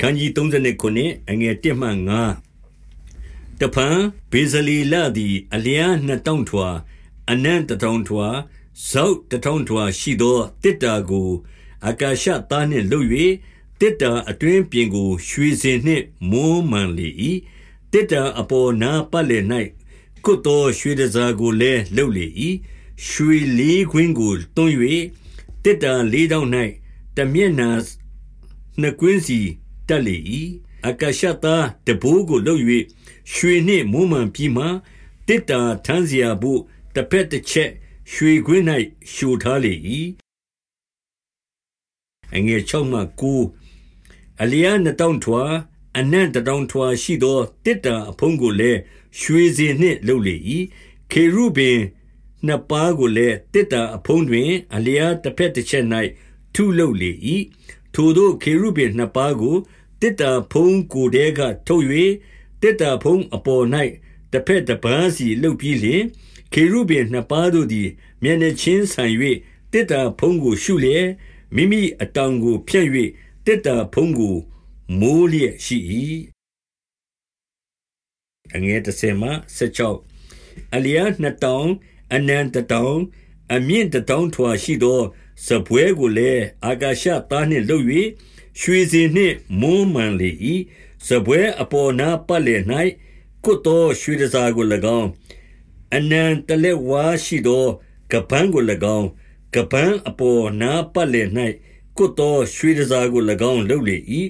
ခန်းကြီး39အငယ်1မှ5တပံဘေဇလီလာသည်အလျားနှစ်တောင်းထွာအနံ့တထောင်ထွာဇောက်တထောင်ထွာရှိသောတစ်တာကိုအာကာရှသားနှင့်လှုပ်၍တစ်တာအတွင်းပြင်ကို ရွှေစင်နှင့်မွမ်းမှန်လေ၏တစ်တာအပေါ်နာပတ်လည်၌ကုတ်သောရွှေတစားကိုလည်းလှုပ်လေ၏ရွှေလေးခွင်းကိုတွန်း၍တစ်တာလေးတောင်း၌တမျက်နှာနှစ်ကွင်းစီ တတ်လေ၏အကရှတာတဘိုးကိုလုပ်၍ရွှေနှင့်မွမ်းမံပြီးမှတစ်တာထန်းစရာဘို့တစ်ဖက်တစ်ချက်ရွှေခွင်း၌ရှူထားလေ၏အငယ်၆မှ9အလျားနှစ်တောင်းထွာအနံ့တတောင်းထွာရှိသောတစ်တာအဖုံးကိုလည်းရွှေစင်နှင့်လုပ်လေ၏ခေရုပင်နှစ်ပါးကိုလည်းတစ်တာအဖုံးတွင် အလျားတစ်ဖက်တစ်ချက်၌ထုလုပ်လေ၏ ထိုသောခေရုဗိမ်နှစ်ပါးကိုတစ်တာဖုံးကိုယ်တဲကထုတ်၍တစ်တာဖုံးအပေါ်၌တစ်ဖက်တစ်ပန်းစီလှုပ်ပြီးလျင် ခေရုဗိမ်နှစ်ပါးတို့သည် မျက်နှချင်းဆန်၍တစ်တာဖုံးကိုရှုလျက် မိမိအတောင်ကိုဖြန့်၍တစ်တာဖုံးကို မိုးလျက်ရှိ၏အငယ်30မှ16အလျာနှစ်တောင် အနန္တတောင် အမြင့်တောင်ထွာရှိသော စပွဲကိုလည်းအာကာရှသားနှင့်လှုပ်၍ရွှေစင်နှင့်မွမ်းမံလေ၏စပွဲအပေါ်နာပတ်လည်၌ကုတ်သောရွှေတစားကို၎င်းအနံတလက်ဝါရှိသောကပန်းကို၎င်းကပန်းအပေါ်နာပတ်လည်၌ကုတ်သောရွှေတစားကို၎င်းလှုပ်လေ၏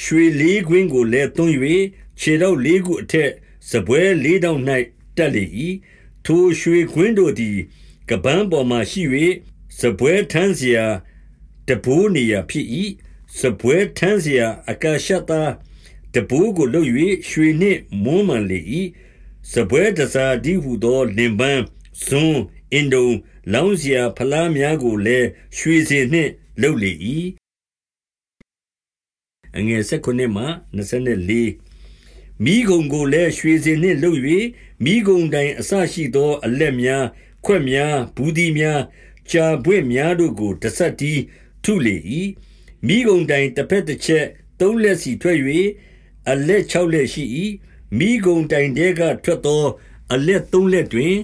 ရွှေလေးကွင်းကိုလည်းသွန်း၍ခြေတော်လေးခုအထက်စပွဲလေးတောင်၌တက်လေ၏ထိုရွှေကွင်းတို့သည်ကပန်းပေါ်မှရှိ၍ စပွဲထမ်းစရာတပိုးနေရာဖြစ်၏စပွဲထမ်းစရာအကာရှတာတပိုးကိုလှုပ်၍ရွှေနှင့်မွမ်းမံလေ၏စပွဲတစားဒီဟုသောလင်ပန်းဇွန်းအင်ဒုံလောင်းစရာဖလားများကိုလည်းရွှေစင်နှင့်လှုပ်လေ၏အငယ်၁၉မှ24မိဂုံကိုလည်းရွှေစင်နှင့်လှုပ်၍မိဂုံတိုင်အဆရှိသော အလက်များခွက်များဘူးဒီများ ကြာပွင့်များတို့ကိုတဆက်တီးထုလေ၏မိဂုံတိုင်တစ်ဖက်တစ်ချက်သုံးလက်စီထွက်၍အလက်၆လက်ရှိ၏မိဂုံတိုင်တဲကထွက်သော အလက်သုံးလက်တွင်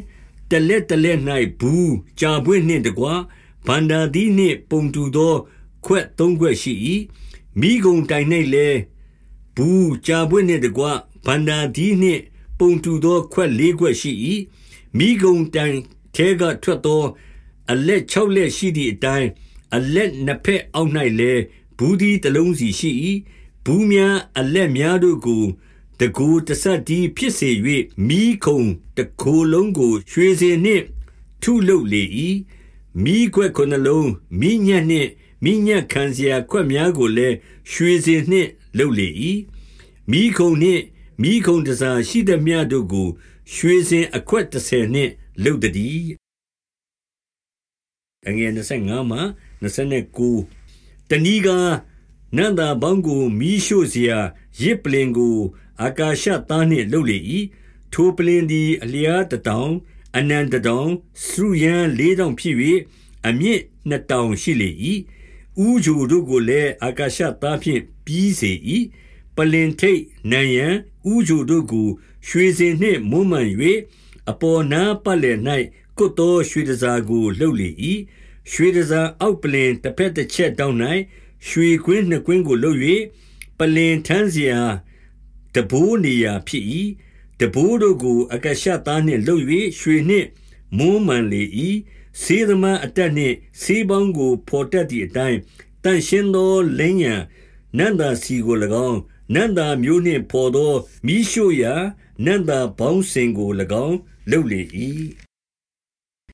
တလက်တလက်၌ဘူးကြာပွင့်နှင့်တကွဗန္ဒာသီနှင့်ပုံတူသောခွက်သုံးခွက်ရှိ၏မိဂုံတိုင်၌လည်းဘူးကြာပွင့်နှင့်တကွဗန္ဒာသီနှင့်ပုံတူသောခွက်လေးခွက်ရှိ၏မိဂုံတိုင်ထဲကထွက်သော အလက်6လက်ရှိသည့်အတိုင်းအလက်နှစ်ဖက်အောက်၌လည်းဘူးဒီတလုံးစီရှိ၏ဘူးများအလက်များတို့ကိုတကူတဆက်ဒီဖြစ်စေ၍မိခုံတကူလုံးကို ရွှေစင်နှင့် ထုလုပ်လေ၏မိခွက်ခုနှလုံးမိညက်နှင့်မိညက်ခံစရာခွက်များကိုလည်းရွှေစင်နှင့်လုပ်လေ၏မိခုံနှင့်မိခုံတစားရှိသည်များတို့ကို ရွှေစင်အခွက်30နှင့်လုပ်သည် အငယ်25မှ29တဏီကနန္တာဘောင်းကိုမီးရှို့เสียရစ်ပလင်ကိုအာကာရှသားနှင့်လှုပ်လေ၏ထိုပလင်သည်အလျားတတောင်အနန္တတောင်စုရန်လေးတောင်ဖြစ်၍အမြင့်နှစ်တောင်ရှိလေ၏ဥဂျူတို့ကိုလည်းအာကာရှသားဖြင့်ပြီးစေ၏ပလင်ထိတ်နံရန်ဥဂျူတို့ကို ရွှေစင်နှင့်မွမ်းမံ၍အပေါ်နာပတ်လည်၌ ကွတ်သောရွှေတစားကိုလှုပ်လေ၏ရွှေတစားအောက်ပလင်တစ်ဖက်တစ်ချက်တောင်း၌ရွှေကွင်းနှစ်ကွင်းကိုလှုပ်၍ပလင်ထန်းစရာတဘိုးနေရာဖြစ်၏တဘိုးတို့ကို အကရှသားနှင့်လှုပ်၍ရွှေနှင့်မွမ်းမံလေ၏စေသမအတက်နှင့်စေးပေါင်းကိုဖော်တက်သည့်အတိုင်းတန်ရှင်းသောလင်းရန်နန္ဒာစီကို၎င်းနန္ဒာမျိုးနှင့်ပေါ်သောမိရှုရာနန္ဒာဘောင်းစင်ကို၎င်းလုပ်လေ၏